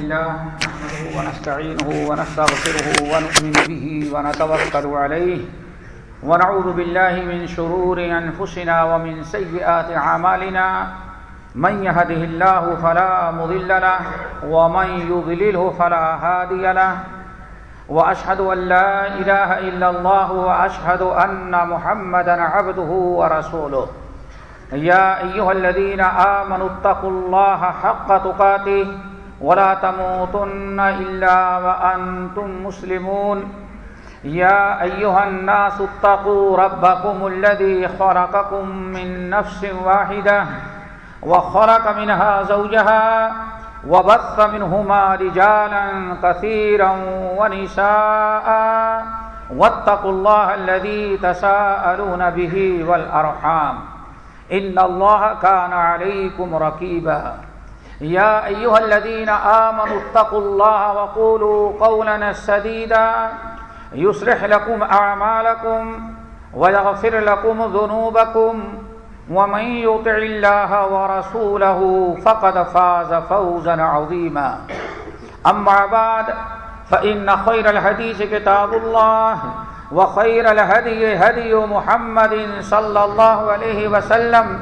لله نحمده ونستعينه ونستغفره ونؤمن به ونتوكل عليه ونعوذ بالله من شرور أنفسنا ومن سيئات عمالنا من يهده الله فلا مضل له ومن يضلله فلا هادي له وأشهد أن لا إله إلا الله وأشهد أن محمدا عبده ورسوله يا أيها الذين آمنوا اتقوا الله حق تقاته ولا تموتن إلا وأنتم مسلمون. يا أيها الناس اتقوا ربكم الذي خلقكم من نفس واحدة وخلق منها زوجها وبث منهما رجالا كثيرا ونساء واتقوا الله الذي تساءلون به والأرحام. إن الله كان عليكم ركيبا. يا أيها الذين آمنوا اتقوا الله وقولوا قولنا السديدا يصلح لكم أعمالكم ويغفر لكم ذنوبكم ومن يطع الله ورسوله فقد فاز فوزا عظيما. أما بعد، فإن خير الحديث كتاب الله وخير الهدي هدي محمد صلى الله عليه وسلم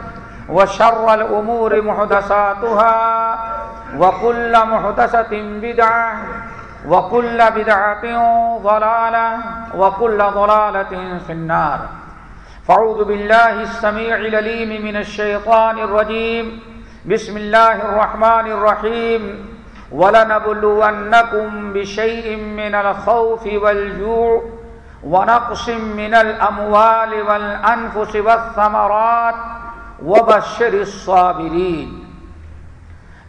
وشر الأمور محدثاتها وكل محدثة بدعة وكل بدعة ضلالة وكل ضلالة في النار. فعوذ بالله السميع العليم من الشيطان الرجيم. بسم الله الرحمن الرحيم. ولنبلونكم بشيء من الخوف والجوع ونقص من الأموال والأنفس والثمرات وبشر الصابرين.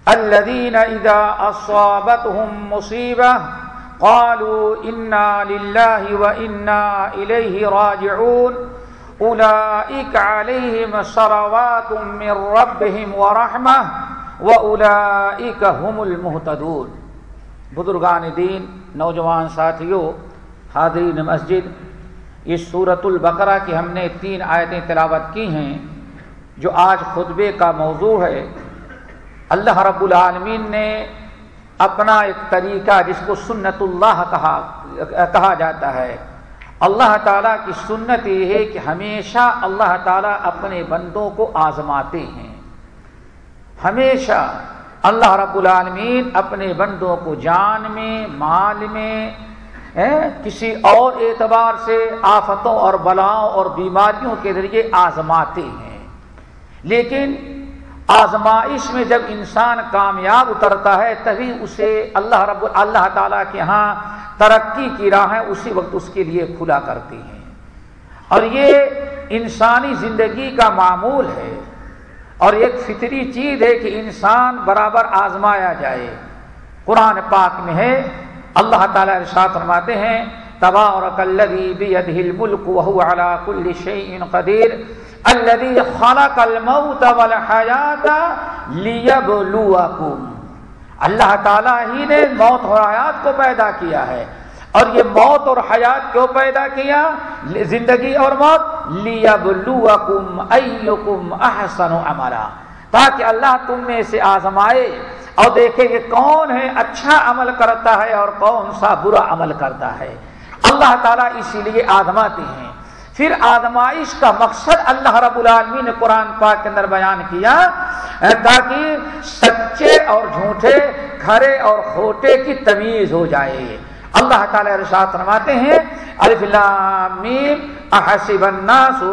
الذين إذا أصابتهم مصيبة قالوا إنا لله وإنا إليه راجعون. أولئك عليهم صروات من ربهم ورحمة وأولئك هم المهتدون. بزرگان دین، نوجوان ساتھیوں، حاضرین مسجد، اس صورت البقرہ کی ہم نے تین آیتیں تلاوت کی ہیں۔ جو آج خطبے کا موضوع ہے، اللہ رب العالمین نے اپنا ایک طریقہ جس کو سنت اللہ کہا کہا جاتا ہے۔ اللہ تعالیٰ کی سنت یہ ہے کہ ہمیشہ اللہ تعالیٰ اپنے بندوں کو آزماتے ہیں۔ ہمیشہ اللہ رب العالمین اپنے بندوں کو جان میں، مال میں کسی اور اعتبار سے آفتوں اور بلاؤں اور بیماریوں کے ذریعے آزماتے ہیں۔ لیکن آزمائش میں جب انسان کامیاب اترتا ہے، تبھی اسے اللہ رب اللہ تعالیٰ کے ہاں ترقی کی راہیں اسی وقت اس کے لیے کھلا کرتی ہیں۔ اور یہ انسانی زندگی کا معمول ہے۔ اور ایک فطری چیز ہے کہ انسان برابر آزمایا جائے۔ قرآن پاک میں ہے، اللہ تعالیٰ ارشاد فرماتے ہیں تبارک الذی بیدہ الملک وهو على كل شیء قدیر الذي خلق الموت والحیات لیبلوکم اللہ تعالیٰ ہی نے موت اور حیات کو پیدا کیا ہے اور یہ موت اور حیات کیوں پیدا کیا؟ زندگی اور موت. لیبلوکم ایکم احسن عملا. تاکہ اللہ تم میں سے آزمائے اور دیکھیں کہ کون ہے اچھا عمل کرتا ہے اور کون سا برا عمل کرتا ہے۔ اللہ تعالیٰ اسی لیے آزماتے ہیں۔ پھر آدمائش کا مقصد اللہ رب العالمین نے قرآن پاک کے اندر بیان کیا تاکہ سچے اور جھوٹے کھڑے اور کھوٹے کی تمیز ہو جائے۔ اللہ تعالی ارشاد فرماتے ہیں، الف لام میم، احسب الناس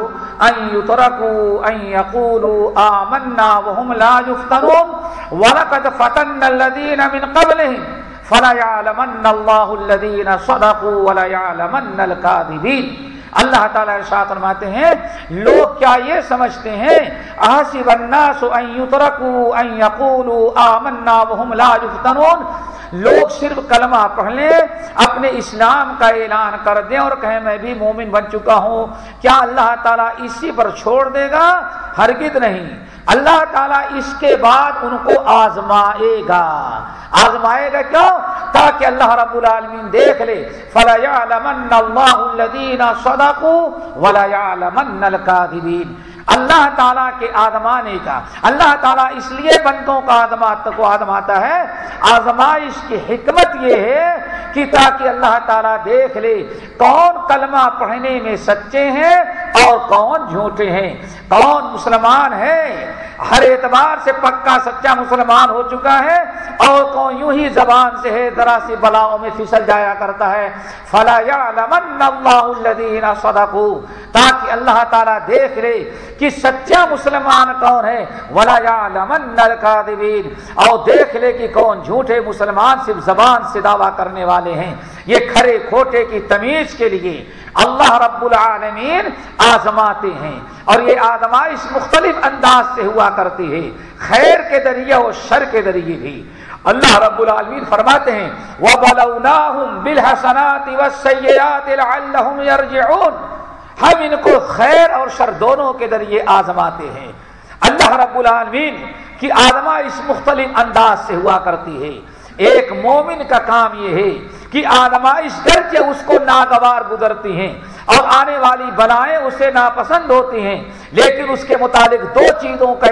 ان يتركوا ان يقولوا آمنا وهم لا يفتنون ولقد فتنا الذين من قبلهم فلا يعلمن الله الذين صدقوا ولا يعلمن الكاذبين۔ اللہ تعالیٰ ارشاد فرماتے ہیں، لوگ کیا یہ سمجھتے ہیں؟ احسب الناس ان يتركوا ان يقولوا آمنا وهم لا يفتنون لوگ صرف کلمہ پڑھ لیں، اپنے اسلام کا اعلان کر دیں اور کہیں میں بھی مومن بن چکا ہوں۔ کیا اللہ تعالیٰ اسی پر چھوڑ دے گا؟ ہرگز نہیں۔ اللہ تعالیٰ اس کے بعد ان کو آزمائے گا۔ آزمائے گا کیوں؟ تاکہ اللہ رب العالمین دیکھ لے۔ فلا يعلمن اللہ الذین صدقوا ولا يعلمن الكاذبین اللہ تعالیٰ کے آدمانے کا۔ اللہ تعالیٰ اس لیے بندوں کا آدمات کو آدماتا ہے۔ آزمائش کی حکمت یہ ہے کہ تاکہ اللہ تعالیٰ دیکھ لے کون کلمہ پڑھنے میں سچے ہیں اور کون جھوٹے ہیں۔ کون مسلمان ہے ہر اعتبار سے پکا سچا مسلمان ہو چکا ہے اور کون یوں ہی زبان سے ہے، ذرا سی بلاؤں میں پھسل جایا کرتا ہے۔ فلا اللہ صدقوا۔ تاکہ اللہ تعالیٰ دیکھ لے کہ سچا مسلمان کون ہے؟ ولا یعلمن الکاذبین۔ اور دیکھ لے کہ کون جھوٹے مسلمان صرف زبان سے دعویٰ کرنے والے ہیں۔ یہ کھڑے کھوٹے کی تمیز کے لیے اللہ رب العالمین آزماتے ہیں۔ اور یہ آزمائش مختلف انداز سے ہوا کرتی ہے۔ خیر کے ذریعے اور شر کے ذریعے بھی۔ اللہ رب العالمین فرماتے ہیں، وَبَلَوْنَاهُمْ بِالْحَسَنَاتِ وَالسَّيِّئَاتِ لَعَلَّهُمْ يَرْجِعُونَ۔ ہم ان کو خیر اور شر دونوں کے ذریعے آزماتے ہیں۔ اللہ رب العالمین کی آزمائش مختلف انداز سے ہوا کرتی ہے۔ ایک مومن کا کام یہ ہے کہ آدمائش کر کے اس کو ناگوار گزرتی ہیں اور آنے والی بلائیں اسے ناپسند ہوتی ہیں، لیکن اس کے متعلق دو چیزوں کا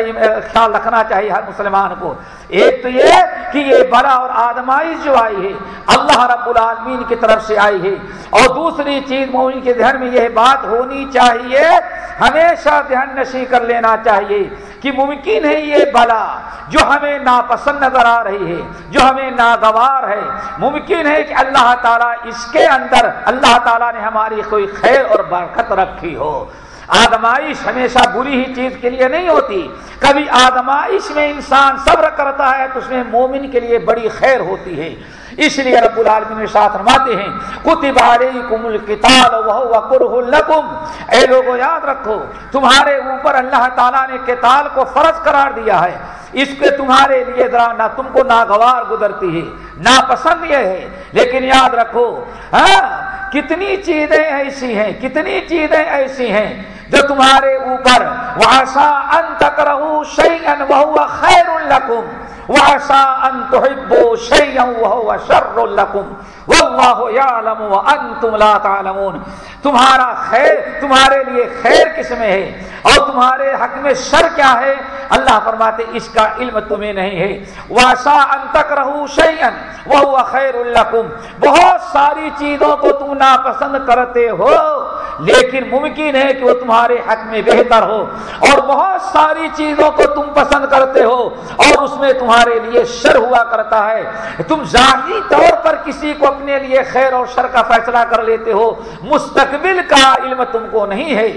خیال رکھنا چاہیے ہر مسلمان کو۔ ایک تو یہ کہ یہ بڑا اور آدمائش جو آئی ہے، اللہ رب العالمین کی طرف سے آئی ہے۔ اور دوسری چیز مومن کے ذہن میں یہ بات ہونی چاہیے، ہمیشہ دھیان نشی کر لینا چاہیے کہ ممکن ہے یہ بلا جو ہمیں ناپسند نظر آ رہی ہے، جو ہمیں ناگوار ہے۔ ممکن ہے کہ اللہ تعالیٰ اس کے اندر، اللہ تعالیٰ نے ہماری کوئی خیر اور برکت رکھی ہو۔ آدمائش ہمیشہ بری ہی چیز کے لیے نہیں ہوتی۔ کبھی آدمائش میں انسان صبر کرتا ہے تو اس میں مومن کے لیے بڑی خیر ہوتی ہے۔ اس لیے رب العالمین ساتھ رماتے ہیں، کتب علیکم القتال وهو کرہ لکم اے لوگو، یاد رکھو، تمہارے اوپر اللہ تعالیٰ نے قتال کو فرض قرار دیا ہے۔ اس کے تمہارے لیے ذرا نہ تم کو ناگوار گزرتی ہے، ناپسند یہ ہے۔ لیکن یاد رکھو ہاں کتنی چیزیں ایسی ہیں، کتنی چیزیں ایسی ہیں۔ جو تمہارے اوپر واسا ان تک رہو شعین خیر القم واسا ان تو شعین وہ شر القم یعلم وانتم لا تعلمون۔ تمہارا خیر، تمہارے لیے خیر کس میں ہے؟ اور تمہارے حق میں شر کیا ہے؟ اللہ فرماتے اس کا علم تمہیں نہیں ہے۔ واسا ان تکرہو شیئن وہو خیر لکم بہت ساری چیزوں کو تم ناپسند کرتے ہو، لیکن ممکن ہے کہ وہ تمہارے حق میں بہتر ہو۔ اور بہت ساری چیزوں کو تم پسند کرتے ہو، اور اس میں تمہارے لیے شر ہوا کرتا ہے۔ تم ظاہری طور پر کسی کو اپنے لیے خیر اور شر کا فیصلہ کر لیتے ہو، مستقبل کا علم تم کو نہیں ہے۔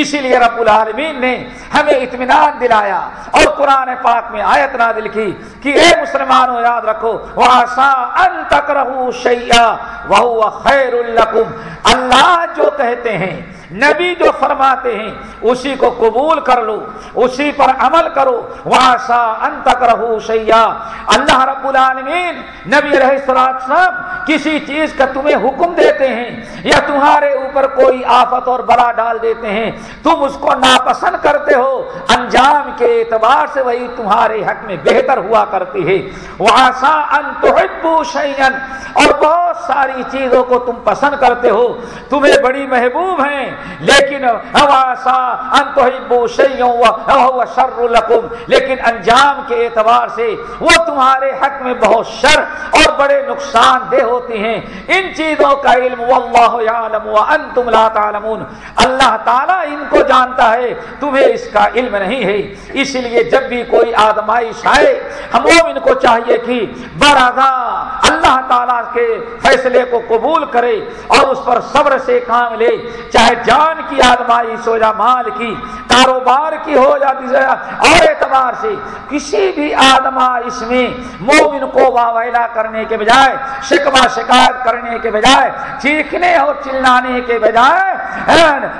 اسی لیے رب العالمین نے ہمیں اطمینان دلایا اور قرآن پاک میں آیت نادل کی کہ اے مسلمانوں، یاد رکھو واسا ان تک رہو شیا وہ خیر القم اللہ جو کہتے ہیں، نبی جو فرماتے ہیں، اسی کو قبول کر لو، اسی پر عمل کرو۔ واسا ان تک رہو شیا اللہ رب العالمین، نبی رہ صاحب کسی چیز کا تمہیں حکم دیتے ہیں یا تمہارے اوپر کوئی آفت اور بڑا ڈال دیتے ہیں تم اس کو ناپسند کرتے ہو۔ انجام کے اعتبار سے وہی تمہارے حق میں بہتر ہوا کرتی ہے۔ واسا ان تحبو شیئن اور بہت ساری چیزوں کو تم پسند کرتے ہو۔ تمہیں بڑی محبوب ہیں، لیکن شر لکم۔ لیکن انجام کے اعتبار سے وہ تمہارے حق میں بہت شر اور بڑے نقصان دہ ہوتی ہیں۔ ان چیزوں کا علم واللہ یعلم وانتم لا تعلمون۔ اللہ تعالیٰ ان کو جانتا ہے، تمہیں اس کا علم نہیں ہے۔ اس لیے جب بھی کوئی آدمائش آئے، ہم ان کو چاہیے کہ برازا اللہ تعالیٰ کے فیصلے کو قبول کرے اور اس پر صبر سے کام لے۔ چاہے جان کی آدمائش ہو یا مال کی، کاروبار کی ہو یا اور اعتبار سے کسی بھی آدمائش میں مومن کو واویلا کرنے کے بجائے شکوا شکایت کرنے کے بجائے، چیخنے اور چلانے کے بجائے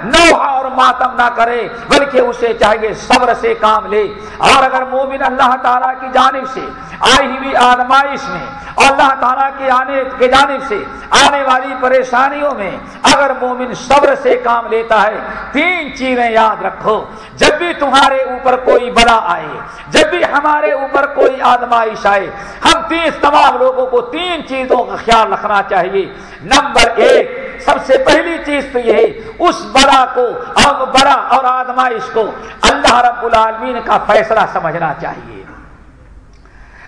نوحہ اور ماتم نہ کرے، بلکہ اسے چاہیے صبر سے کام لے۔ اور اگر مومن اللہ تعالیٰ کی جانب سے آئی ہوئی آدمائش میں اور اللہ تعالیٰ کی آنے کی جانب سے آنے والی پریشانیوں میں اگر مومن صبر سے کام لیتا ہے، تین چیزیں یاد رکھو۔ جب بھی تمہارے اوپر کوئی بڑا آئے، جب بھی ہمارے اوپر کوئی آدمائش آئے، ہم تین تمام لوگوں کو تین چیزوں کا خیال رکھنا چاہیے۔ نمبر ایک سب سے پہلی چیز تو یہ اس بڑا کو اور بڑا اور آدمائش کو اللہ رب العالمین کا فیصلہ سمجھنا چاہیے۔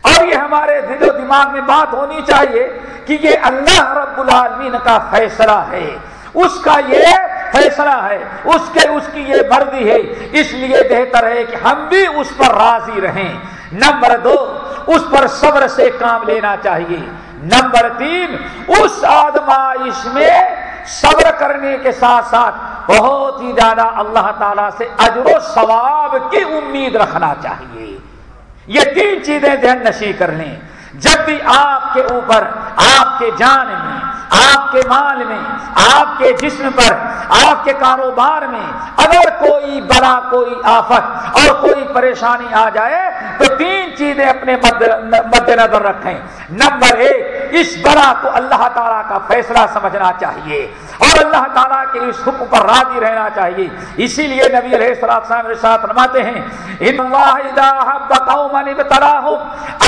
اور یہ ہمارے دل و دماغ میں بات ہونی چاہیے کہ یہ اللہ رب العالمین کا فیصلہ ہے۔ اس کا یہ فیصلہ ہے، اس کے، اس کی یہ مردی ہے۔ اس لیے بہتر ہے کہ ہم بھی اس پر راضی رہیں۔ نمبر دو، اس پر صبر سے کام لینا چاہیے۔ نمبر تین، اس آدمائش میں صبر کرنے کے ساتھ ساتھ بہت ہی زیادہ اللہ تعالی سے اجر و ثواب کی امید رکھنا چاہیے۔ یہ تین چیزیں ذہن نشی کر لیں۔ جب بھی آپ کے اوپر، آپ کے جان میں آپ کے مال میں، آپ کے جسم پر، آپ کے کاروبار میں اگر کوئی بڑا کوئی آفت اور کوئی پریشانی آ جائے تو تین چیزیں اپنے مد نظر رکھیں۔ نمبر ایک، اس بڑا کو اللہ تعالیٰ کا فیصلہ سمجھنا چاہیے۔ اور اللہ تعالیٰ کے اس حکم پر راضی رہنا چاہیے۔ اسی لیے نبی علیہ السلام ساتھ رماتے ہیں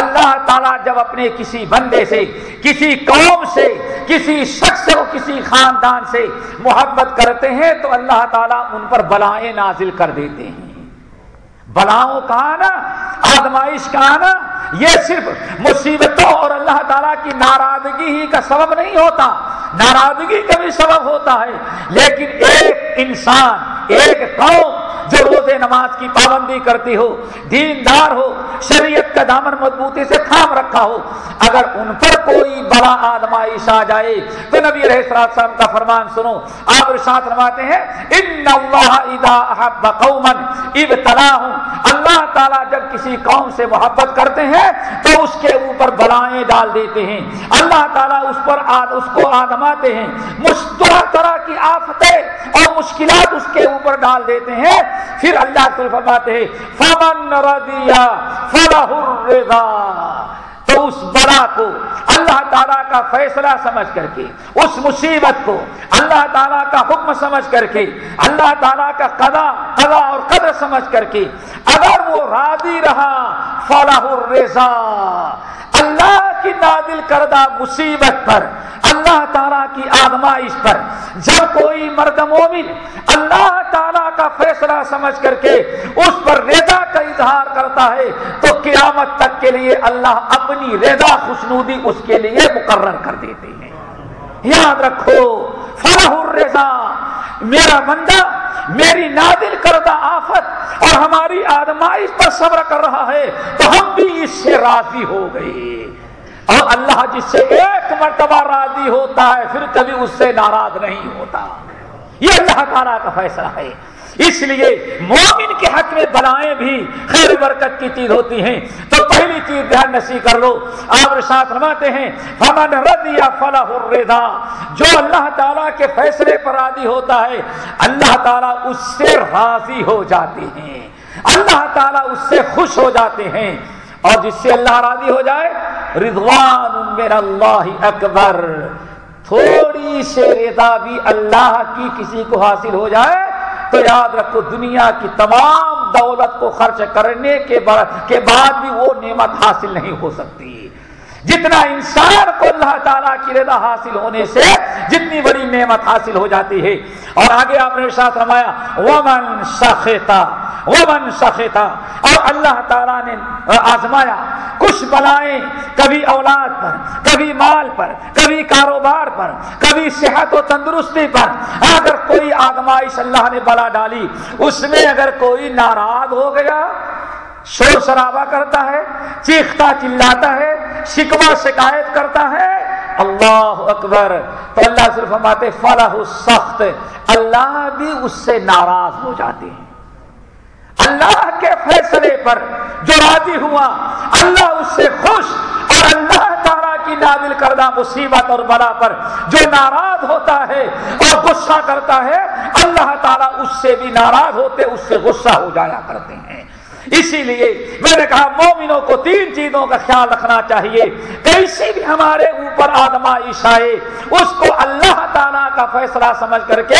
اللہ تعالیٰ جب اپنے کسی بندے سے، کسی قوم سے، کسی شخص اور کسی خاندان سے محبت کرتے ہیں تو اللہ تعالیٰ ان پر بلائیں نازل کر دیتے ہیں۔ بلاؤں کا آنا آدمائش کا آنا یہ صرف مصیبتوں اور اللہ تعالیٰ کی ناراضگی ہی کا سبب نہیں ہوتا۔ ناراضگی کا بھی سبب ہوتا ہے۔ لیکن ایک انسان، ایک قوم جو روزے نماز کی پابندی کرتی ہو، دیندار ہو، شریعت کا دامن مضبوطی سے تھام رکھا ہو، اگر ان پر کوئی بڑا آدمائش آ جائے، تو نبی رہ صاحب کا فرمان سنو، آپ ارشاد رواتے ہیں، ان اللہ اذا احب قوما ابتلاهم اللہ تعالیٰ جب کسی قوم سے محبت کرتے ہیں تو اس کے اوپر بلائیں ڈال دیتے ہیں۔ اللہ تعالیٰ اس پر آد اس کو آدماتے ہیں۔ طرح طرح کی آفتیں اور مشکلات اس کے اوپر ڈال دیتے ہیں۔ پھر اللہ تعالیٰ فرماتے ہیں، فمن رضیا فلاح الرضا۔ تو اس بلا کو اللہ تعالیٰ کا فیصلہ سمجھ کر کے، اس مصیبت کو اللہ تعالیٰ کا حکم سمجھ کر کے، اللہ تعالیٰ کا قضا قضا اور قدر سمجھ کر کے، اگر وہ راضی رہا، فلاح الرضا۔ اللہ کی نادل کردہ مصیبت پر، اللہ تعالیٰ کی آدمائش پر۔ جب کوئی مرد مومن اللہ تعالیٰ کا فیصلہ سمجھ کر کے اس پر رضا کا اظہار کرتا ہے، تو قیامت تک کے لیے اللہ اپنی رضا خوشنودی اس کے لیے مقرر کر دیتے ہیں۔ یاد رکھو فرح الرضا۔ میرا بندہ، میری نادل کردہ آفت اور ہماری آدمائش پر صبر کر رہا ہے، تو ہم بھی اس سے راضی ہو گئے۔ اور اللہ جس سے ایک مرتبہ راضی ہوتا ہے، پھر کبھی اس سے ناراض نہیں ہوتا۔ یہ اللہ تعالیٰ کا فیصلہ ہے۔ اس لیے مومن کے حق میں بلائیں بھی خیر برکت کی چیز ہوتی ہیں۔ تو پہلی چیز دھیان نسی کر لو۔ آپ ساتھ رواتے ہیں، فمن رضی فلاح الرضا۔ جو اللہ تعالیٰ کے فیصلے پر راضی ہوتا ہے، اللہ تعالیٰ اس سے راضی ہو جاتے ہیں۔ اللہ تعالیٰ اس سے خوش ہو جاتے ہیں۔ اور جس سے اللہ راضی ہو جائے، رضوان من اللہ اکبر۔ تھوڑی سے رضا بھی اللہ کی کسی کو حاصل ہو جائے تو یاد رکھو، دنیا کی تمام دولت کو خرچ کرنے کے بعد بھی وہ نعمت حاصل نہیں ہو سکتی۔ جتنا انسان کو اللہ تعالیٰ کی رضا حاصل ہونے سے جتنی بڑی نعمت حاصل ہو جاتی ہے۔ اور آگے آپ نے ساتھ رمایا ومن سخیتا ومن سخیتا اور اللہ تعالیٰ نے آزمایا، کچھ بلائیں کبھی اولاد پر، کبھی مال پر، کبھی کاروبار پر، کبھی صحت و تندرستی پر۔ اگر کوئی آزمائش اللہ نے بلا ڈالی، اس میں اگر کوئی ناراض ہو گیا شور شرابہ کرتا ہے، چیختا چلاتا ہے شکوا شکایت کرتا ہے۔ اللہ اکبر۔ تو اللہ صرف ہماتے فلاح سخت اللہ بھی اس سے ناراض ہو جاتے ہیں۔ اللہ کے فیصلے پر جو راضی ہوا، اللہ اس سے خوش۔ اور اللہ تعالیٰ کی نازل کردہ مصیبت اور بلا پر جو ناراض ہوتا ہے اور غصہ کرتا ہے، اللہ تعالیٰ اس سے بھی ناراض ہوتے، اس سے غصہ ہو جایا کرتے ہیں۔ اسی لیے میں نے کہا مومنوں کو تین چیزوں کا خیال رکھنا چاہیے۔ کیسی بھی ہمارے اوپر آدمائش آئے اس کو اللہ تعالیٰ کا فیصلہ سمجھ کر کے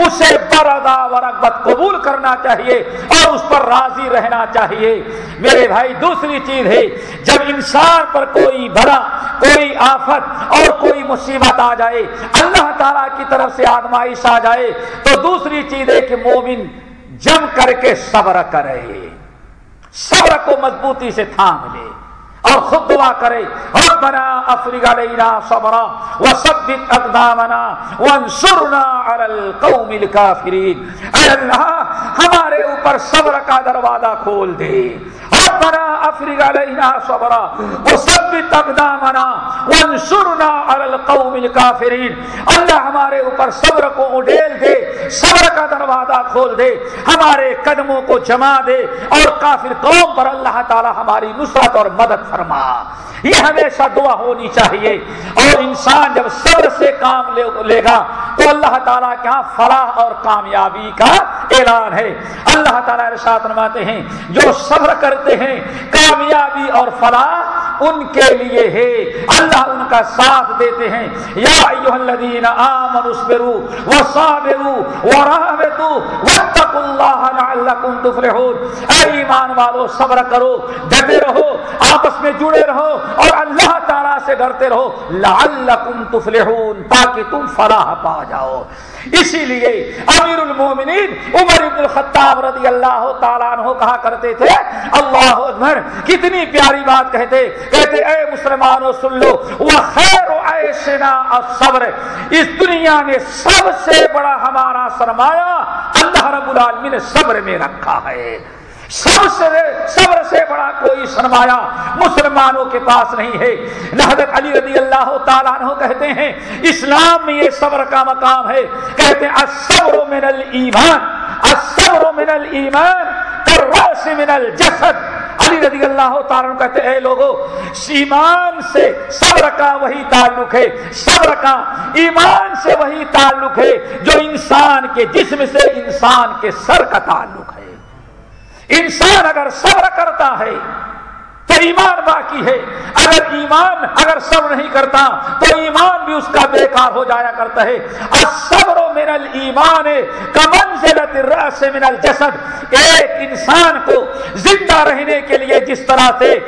اسے بردا ورغبت قبول کرنا چاہیے اور اس پر راضی رہنا چاہیے۔ میرے بھائی، دوسری چیز ہے، جب انسان پر کوئی بڑا کوئی آفت اور کوئی مصیبت آ جائے، اللہ تعالیٰ کی طرف سے آدمائش آ جائے، تو دوسری چیز ہے کہ مومن جم کر کے صبر کرے۔ صبر کو مضبوطی سے تھام لے اور خود دعا کرے، ربنا افرغ علينا صبرا وثبت اقدامنا وانصرنا على القوم الكافرين اے اللہ، ہمارے اوپر صبر کا دروازہ کھول دے۔ ربنا افرغ علينا صبرا وثبت اقدامنا وانصرنا على القوم الكافرين۔ اللہ ہمارے اوپر صبر کو اڈیل دے، صبر کا دروازہ کھول دے، ہمارے قدموں کو جما دے اور کافر قوم پر اللہ تعالی ہماری نصرت اور مدد فرما۔ یہ ہمیشہ دعا ہونی چاہیے۔ اور انسان جب صبر سے کام لے گا تو اللہ تعالیٰ کے ہاں فلاح اور کامیابی کا اعلان ہے۔ اللہ تعالیٰ ارشاد فرماتے ہیں جو صبر کرتے ہیں کامیابی اور فلاح ان کے لیے ہے۔ اللہ ان کا ساتھ دیتے ہیں۔ یا ایوہ الذین آمنوا اصبروا وصابروا ورحمتوا واتقوا اللہ لعلکم تفلحون۔ اے ایمان والو، صبر کرو ڈٹے رہو، آپس میں جڑے رہو اور اللہ تعالیٰ سے ڈرتے رہو۔ لعلکم تفلحون، تاکہ تم فلاح پا جاؤ۔ اسی لیے امیر المومنین عمر ابن الخطاب رضی اللہ تعالیٰ عنہ کہا کرتے تھے، اللہ اکبر، کتنی پیاری بات کہتے کہتے اے مسلمانوں، سن لو۔ وہ خیر صبر اس دنیا نے سب سے بڑا ہمارا سرمایہ اللہ رب العالمین نے صبر میں رکھا ہے۔ سب سے صبر سے بڑا کوئی سرمایہ مسلمانوں کے پاس نہیں ہے۔ حضرت علی رضی اللہ تعالیٰ عنہ کہتے ہیں، اسلام میں یہ صبر کا مقام ہے۔ کہتے ہیں، الصبر من الایمان۔ الصبر من الایمان۔ الراس من الجسد. علی رضی اللہ تعالیٰ کہتے اے لوگو، ایمان سے صبر کا وہی تعلق ہے، صبر کا، ایمان سے وہی تعلق ہے جو انسان کے جسم سے انسان کے سر کا تعلق ہے۔ انسان اگر صبر کرتا ہے ایمان باقی ہے۔ اگر ایمان اگر صبر نہیں کرتا، تو ایمان بھی اس کا بیکار ہو جایا کرتا ہے۔ صبر و من المان کمن سے من الجسد۔ ایک انسان کو زندہ رہنے کے لیے جس طرح سے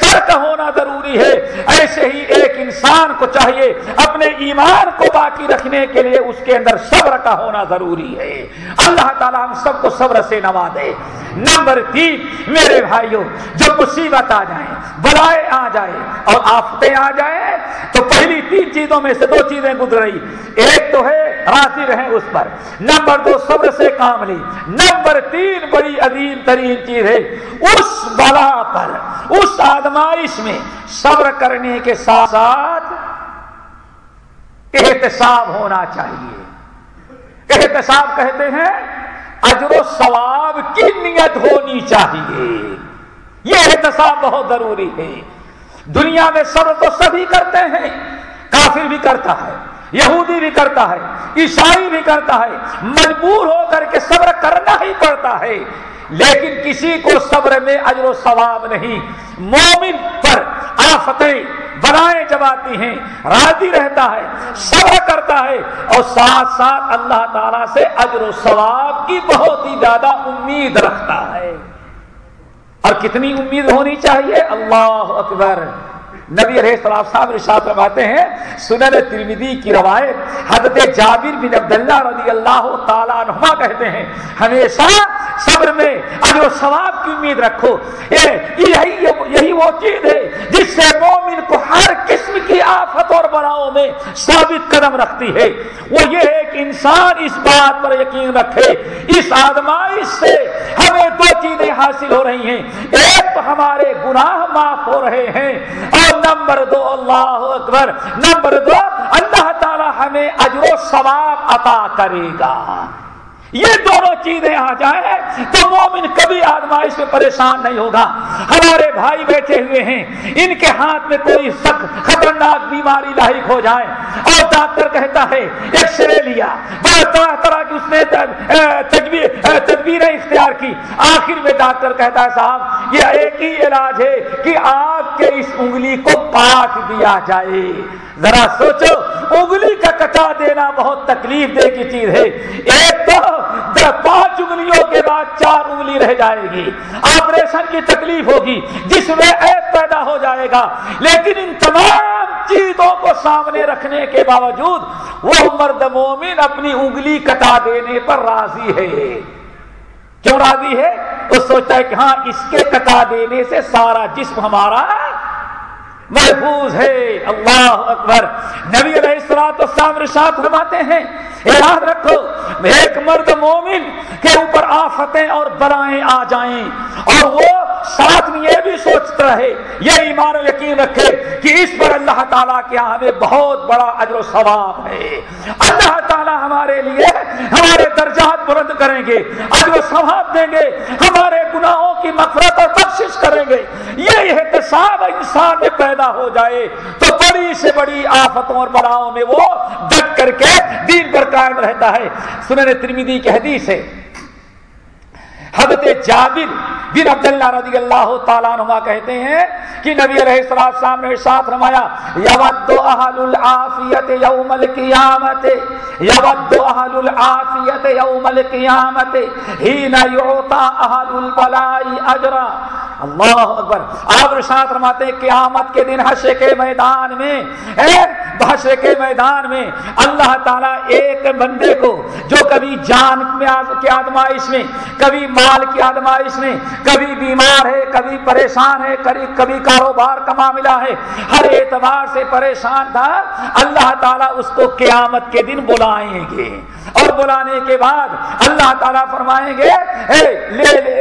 سر کا ہونا ضروری ہے، ایسے ہی ایک انسان کو چاہیے اپنے ایمان کو باقی رکھنے کے لیے اس کے اندر صبر کا ہونا ضروری ہے۔ اللہ تعالیٰ ہم سب کو صبر سے نوازے۔ نمبر تین، میرے بھائیوں، جو مصیبت آ جائیں بلائے آ جائے اور آفتیں آ جائیں۔ تو پہلی تین چیزوں میں سے دو چیزیں گزر رہی۔ ایک تو ہے راضی رہیں اس پر۔ نمبر دو، صبر سے کام لی نمبر تین، بڑی عظیم ترین چیز ہے اس بلا پر، اس آدمائش میں صبر کرنے کے ساتھ ساتھ احتساب ہونا چاہیے۔ احتساب کہتے ہیں، اجر و ثواب کی نیت ہونی چاہیے۔ یہ احتساب بہت ضروری ہے۔ دنیا میں صبر تو سبھی کرتے ہیں۔ کافر بھی کرتا ہے، یہودی بھی کرتا ہے، عیسائی بھی کرتا ہے۔ مجبور ہو کر کے صبر کرنا ہی پڑتا ہے۔ لیکن کسی کو صبر میں اجر و ثواب نہیں۔ مومن پر آفتیں بنائے جب آتی ہیں، راضی رہتا ہے، صبر کرتا ہے۔ اور ساتھ ساتھ اللہ تعالی سے اجر و ثواب کی بہت ہی زیادہ امید رکھتا ہے۔ اور کتنی امید ہونی چاہیے؟ اللہ اکبر۔ نبی علیہ السلام صاحب رشاد فرماتے ہیں، سنن ترمیدی کی روایت حضرت جابر بن عبداللہ رضی اللہ تعالیٰ عنہ کہتے ہیں، ہمیشہ صبر میں، اجر و ثواب کی امید رکھو۔ یہی یہی وہ چیز ہے جس سے مومن کو ہر قسم کی آفت اور بڑاؤں میں ثابت قدم رکھتی ہے۔ وہ یہ ہے کہ انسان اس بات پر یقین رکھے، اس آدمائش سے ہمیں دو چیزیں حاصل ہو رہی ہیں۔ ایک تو ہمارے گناہ معاف ہو رہے ہیں اور نمبر دو، اللہ اکبر، نمبر دو، اللہ تعالی ہمیں اجر و ثواب عطا کرے گا۔ یہ دونوں چیزیں آ جائیں تو مومن کبھی آزمائش میں پریشان نہیں ہوگا۔ ہمارے بھائی بیٹھے ہوئے ہیں، ان کے ہاتھ میں کوئی سخت، خطرناک بیماری لاحق ہو جائے اور ڈاکٹر کہتا ہے ایکس رے لیا اس نے تدبیریں اختیار کی۔ آخر میں ڈاکٹر کہتا ہے، صاحب، یہ ایک ہی علاج ہے کہ آپ کے اس انگلی کو پاک دیا جائے۔ ذرا سوچو۔ انگلی کا کٹا دینا بہت تکلیف دے کی چیز ہے۔ ایک تو پانچ انگلیوں کے بعد چار انگلی رہ جائے گی، آپریشن کی تکلیف ہوگی، جس میں ایپ پیدا ہو جائے گا۔ لیکن ان تمام چیزوں کو سامنے رکھنے کے باوجود وہ مرد مومن اپنی انگلی کٹا دینے پر راضی ہے۔ کیوں راضی ہے؟ وہ سوچتا ہے کہ ہاں اس کے کٹا دینے سے سارا جسم ہمارا محفوظ ہے۔ اللہ اکبر۔ نبی علیہ السلام رشاد فرماتے ہیں، یاد رکھو، ایک مرد مومن کے اوپر آفتیں اور برائیں آ جائیں اور وہ ساتھ میں یہ بھی سوچتا رہے، یہ ایمان و یقین رکھے کہ اس پر اللہ تعالیٰ کے ہمیں بہت بڑا اجر و ثواب ہے۔ اللہ تعالیٰ ہمارے لیے ہمارے درجات بلند کریں گے، اجر و ثواب دیں گے، ہمارے گناہوں کی مفرت اور بخشش کریں گے۔ یہ احتساب انسان میں پیدا ہو جائے تو بڑی سے بڑی آفتوں اور بڑاؤں میں وہ ڈٹ کر کے دین پر قائم رہتا ہے۔ سنن ترمیدی کی حدیث ہے۔ حضرت جابر بن عبداللہ رضی اللہ تعالیٰ نما کہتے ہیں کہ نبی علیہ السلام نے ارشاد فرمایا، یود اہل العافیت یوم القیامت یود اہل العافیت یوم القیامت حین یعطا اہل البلائی اجرا اللہ اکبر۔ آپ ارشاد فرماتے ہیں، قیامت کے دن حشر کے میدان میں حشر کے میدان میں اللہ تعالیٰ ایک بندے کو، جو کبھی جان کی آدمائش میں، کبھی مال کی آدمائش میں، کبھی بیمار ہے، کبھی پریشان ہے، کبھی کبھی کاروبار کا معاملہ ہے۔ ہر اعتبار سے پریشان تھا۔ اللہ تعالیٰ اس کو قیامت کے دن بلائیں گے۔ اور بلانے کے بعد اللہ تعالیٰ فرمائیں گے، اے، لے لے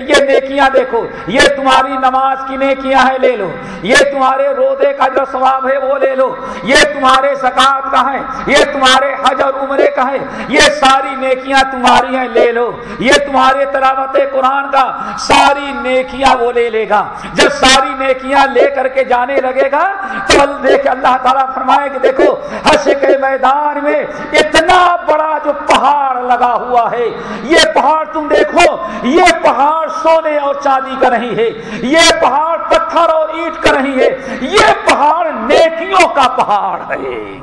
یہ نیکیاں دیکھو، یہ تمہاری نماز کی نیکیاں ہیں، لے لو، یہ تمہارے رودے کا جو ثواب ہے وہ لے لو، یہ تمہارے سکاط کا ہے یہ تمہارے حج اور عمرے کا ہے یہ ساری نیکیاں تمہاری ہیں، لے لو، یہ تمہارے تلاوت قرآن کا ساری نیکیاں وہ لے لے گا، جب ساری نیکیاں لے کر کے جانے لگے گا، تو دیکھ اللہ تعالیٰ فرمائے کہ دیکھو حش کے میدان میں اتنا بڑا جو پہاڑ لگا ہوا ہے، یہ پہاڑ تم دیکھو، یہ پہاڑ سونے اور چاندی کا نہیں ہے، یہ پہاڑ پتھر اور اینٹ کا نہیں ہے، یہ پہاڑ نیکیوں کا پہاڑ ہے۔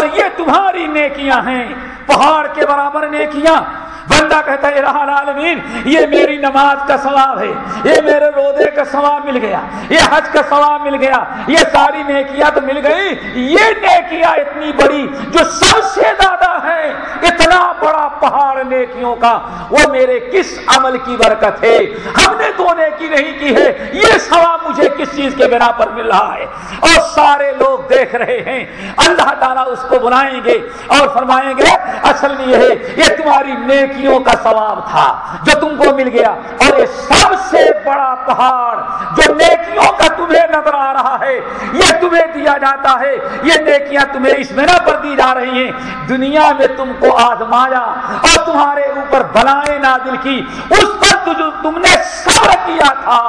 اور یہ تمہاری نیکیاں ہیں۔ پہاڑ کے برابر نیکیاں۔ بندہ کہتا ہے العالمین، یہ میری نماز کا ثواب ہے۔ یہ میرے رودے کا ثواب مل گیا۔ یہ حج کا ثواب مل گیا۔ یہ ساری نیکیاں تو مل گئی۔ یہ نیکیاں اتنی بڑی جو سب سے زیادہ ہے۔ اتنا بڑا پہاڑ نیکیوں کا۔ وہ میرے کس عمل کی برکت ہے؟ ہم نے تو نیکی نہیں کی ہے۔ یہ ثواب مجھے کس چیز کے بنا پر مل رہا ہے؟ اور سارے لوگ دیکھ رہے ہیں۔ اللہ تعالیٰ اس کو بلائیں گے اور فرمائیں گے، اصل میں یہ ہے، یہ تمہاری نیکیوں کا ثواب تھا جو تم کو مل گیا اور یہ سب سے بڑا پہاڑ جو نیکیوں کا تمہیں نظر آ رہا ہے، یہ تمہیں دیا جاتا ہے، یہ نیکیاں تمہیں اس میں پر دی جا رہی ہیں، دنیا میں تم کو آزمایا اور تمہارے اوپر بلائیں نازل کی، اس پر جو تم نے صبر کیا تھا،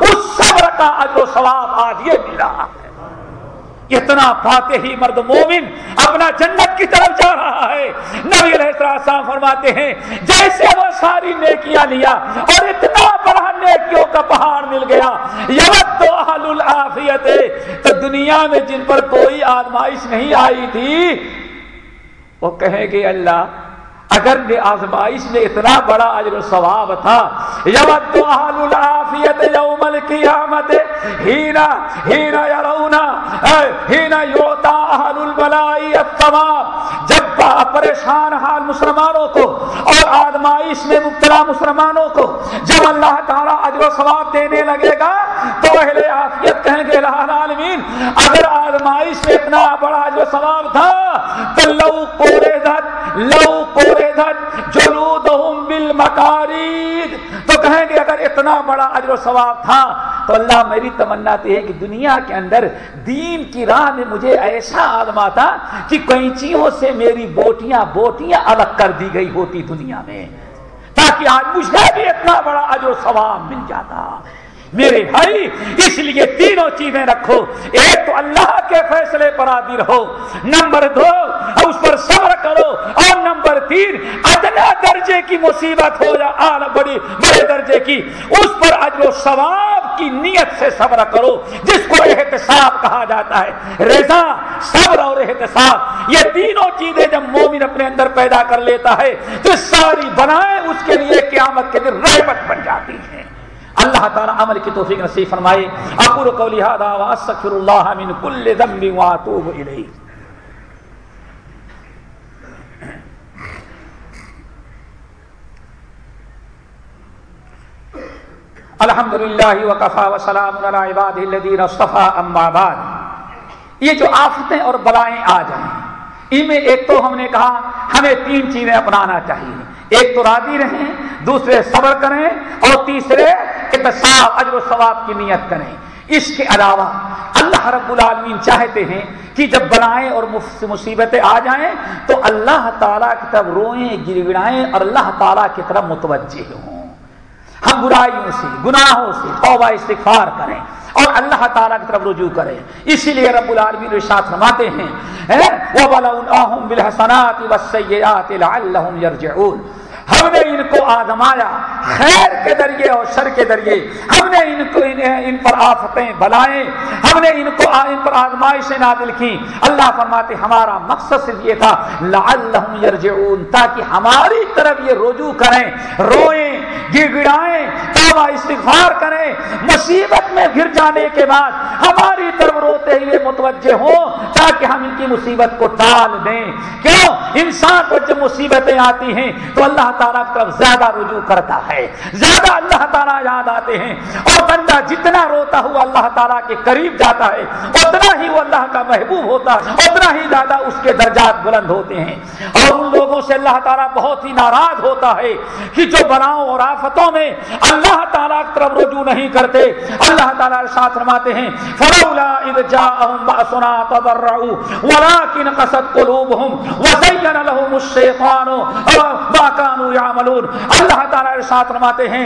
اس صبر کا اجر و ثواب آج یہ ملا ہے. اتنا پاتے ہی مرد مومن اپنا جنت کی طرف جا رہا ہے۔ نبی علیہ السلام فرماتے ہیں، جیسے وہ ساری نیکیاں لیا اور اتنا بڑا نیکیوں کا پہاڑ مل گیا۔ یوت تو اہل العافیت، تو دنیا میں جن پر کوئی آزمائش نہیں آئی تھی، وہ کہیں گے اللہ اگر آزمائش میں اتنا بڑا اجر و ثواب تھا یود اہل العافیت یوم القیامت، ہینا ہینا یرونا ہینا یوتا اہل البلائی الثواب جب پریشان حال مسلمانوں کو اور آزمائش میں مبتلا مسلمانوں کو جب اللہ تعالیٰ اجر و ثواب دینے لگے گا، تو اہل عافیت کہیں گے العالمین، اگر آزمائش میں اتنا بڑا اجر و ثواب تھا، تو لو کوڑے لو کوڑے تو کہیں گے اگر اتنا بڑا اجر و ثواب تھا، تو اللہ میری تمنا تو ہے کہ دنیا کے اندر دین کی راہ میں مجھے ایسا آدما تھا کہ کینچیوں سے میری بوٹیاں بوٹیاں الگ کر دی گئی ہوتی دنیا میں، تاکہ آج مجھے بھی اتنا بڑا اجر و ثواب مل جاتا۔ میرے بھائی، اس لیے تینوں چیزیں رکھو۔ ایک تو اللہ کے فیصلے پر عادی رہو۔ نمبر دو، اس پر صبر کرو۔ اور نمبر تین، ادنا درجے کی مصیبت ہو یا آنا بڑی، بڑے درجے کی، اس پر اجر و ثواب کی نیت سے صبر کرو، جس کو احتساب کہا جاتا ہے۔ رضا، صبر اور احتساب، یہ تینوں چیزیں جب مومن اپنے اندر پیدا کر لیتا ہے، تو ساری بنائے اس کے لیے قیامت کے دن رحمت بن جاتی ہے۔ اللہ تعالیٰ عمل کی توفیق نصیب فرمائے۔ اقول قولی هذا واستغفر الله من كل ذنب واتوب الیہ۔ الحمد للہ وقفا وسلام علی عباد الذین اصطفى اما بعد۔ یہ جو آفتیں اور بلائیں آ جائیں ان میں ایک تو ہم نے کہا، ہمیں تین چیزیں اپنانا چاہیے۔ ایک تو راضی رہیں، دوسرے صبر کریں، اور تیسرے اتصاب اجر و ثواب کی نیت کریں۔ اس کے علاوہ اللہ رب العالمین چاہتے ہیں کہ جب بنائیں اور مصیبتیں آ جائیں، تو اللہ تعالیٰ کی طرف روئیں گڑائیں اور اللہ تعالیٰ کی طرف متوجہ ہوں۔ ہم برائیوں سے، گناہوں سے توبہ، استغفار کریں، اور اللہ تعالیٰ کی طرف رجوع کریں۔ اسی لیے رب العالمین ارشاد فرماتے ہیں، وَبَلَوْنَاهُمْ بِالْحَسَنَاتِ وَالسَّيِّئَاتِ لَعَلَّهُمْ يَرْجِعُونَ۔ ہم نے ان کو آزمایا خیر کے ذریعے اور شر کے ذریعے۔ ہم نے ان کو ان پر آفتیں بلائیں۔ ہم نے ان کو ان پر آزمائشیں نادل کی اللہ فرماتے، ہمارا مقصد صرف یہ تھا، لعلہم یرجعون، تاکہ ہماری طرف یہ رجوع کریں۔ روئیں گڑائیں توبہ استغفار کریں، مصیبت میں گر جانے کے بعد ہماری طرف روتے ہوئے متوجہ ہوں، تاکہ ہم ان کی مصیبت کو ٹال دیں۔ کیوں؟ انسان کو جب مصیبتیں آتی ہیں تو اللہ تعالیٰ کی طرف زیادہ رجوع کرتا ہے۔ زیادہ اللہ تعالیٰ یاد آتے ہیں۔ اور بندہ جتنا روتا ہوا اللہ تعالیٰ کے قریب جاتا ہے، اتنا ہی وہ اللہ کا محبوب ہوتا ہے، اتنا ہی زیادہ اس کے درجات بلند ہوتے ہیں۔ اور ان لوگوں سے اللہ تعالیٰ بہت ہی ناراض ہوتا ہے کہ جو بناؤ اور آفتوں میں اللہ اللہ تعالیٰ کی طرف رجوع نہیں کرتے۔ اللہ تعالیٰ ساتھ رماتے ہیں فرولا اذ جاءهم باسنا تضرعوا ولكن قصد قلوبهم، وزين لهم الشيطان ما كانوا یعملون اللہ تعالیٰ ارشاد فرماتے ہیں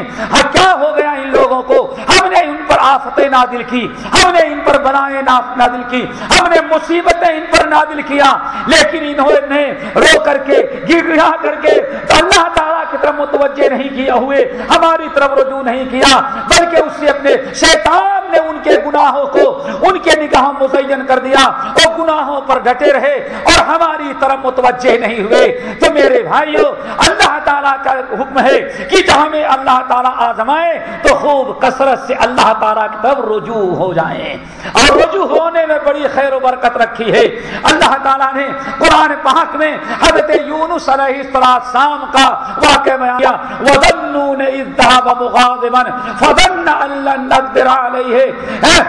کیا ہو گیا ان لوگوں کو؟ ہم نے ان پر آفتیں نادل کی، ہم نے ان پر بنائے نادل کی، ہم نے مصیبتیں ان پر نادل کیا، لیکن انہوں نے رو کر کے گڑ کر کے اللہ تعالیٰ کی طرف متوجہ نہیں کیا ہوئے۔ ہماری طرف رجوع نہیں کیا، بلکہ اس سے اپنے شیطان نے ان کے گناہوں کو، ان کے نگاہ مزین کر دیا وہ گناہوں پر ڈٹے رہے اور ہم طرف متوجہ نہیں ہوئے تو میرے بھائیوں اللہ تعالیٰ کا حکم ہے کہ جہاں میں اللہ تعالیٰ آزمائے تو خوب کثرت سے اللہ تعالیٰ کی طرف رجوع ہو جائیں۔ اور رجوع ہونے میں بڑی خیر و برکت رکھی ہے۔ اللہ تعالیٰ نے قرآن پاک میں حضرت یونس علیہ السلام کا واقعہ میں آیا وَظَنُّونَ اِذْ ذَهَبَ مُغَاضِبًا فَظَنَّ أَن لَّن عَلَيْهِ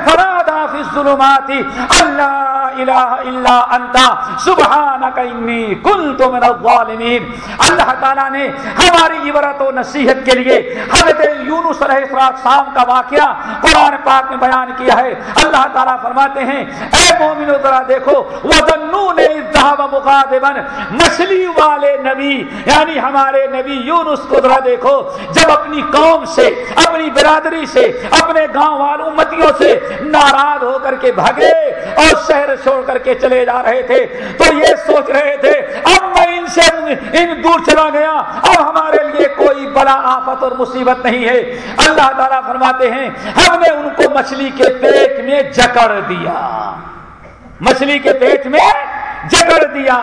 فَنَادَىٰ فِي الظُّلُمَاتِ أَن لَّا إِلَٰهَ إِلَّا أَنتَ، سُبْحَانَكَ إِنِّي كُنتُ مِنَ الظَّالِمِينَ. اللہ تعالیٰ نے ہماری عبرت و نصیحت کے لیے حضرت یونس علیہ السلام کا واقعہ قرآن پاک میں بیان کیا ہے۔ اللہ تعالیٰ فرماتے ہیں، اے مومن ذرا دیکھو وَذَنُّونَ اِذْ مُقَادِبًا مچھلی والے نبی یعنی ہمارے نبی یونس کو ذرا دیکھو، جب اپنی قوم سے، اپنی برادری سے، اپنے گاؤں والوں، امتیوں سے ناراض ہو کر کے بھگے اور شہر چھوڑ کر کے چلے جا رہے تھے، تو یہ سوچ رہے تھے۔ اب میں ان سے ان دور چلا گیا۔ اب ہمارے لیے کوئی بڑا آفت اور مصیبت نہیں ہے۔ اللہ تعالیٰ فرماتے ہیں، ہم نے ان کو مچھلی کے پیٹ میں جکڑ دیا۔ مچھلی کے پیٹ میں جگڑ دیا۔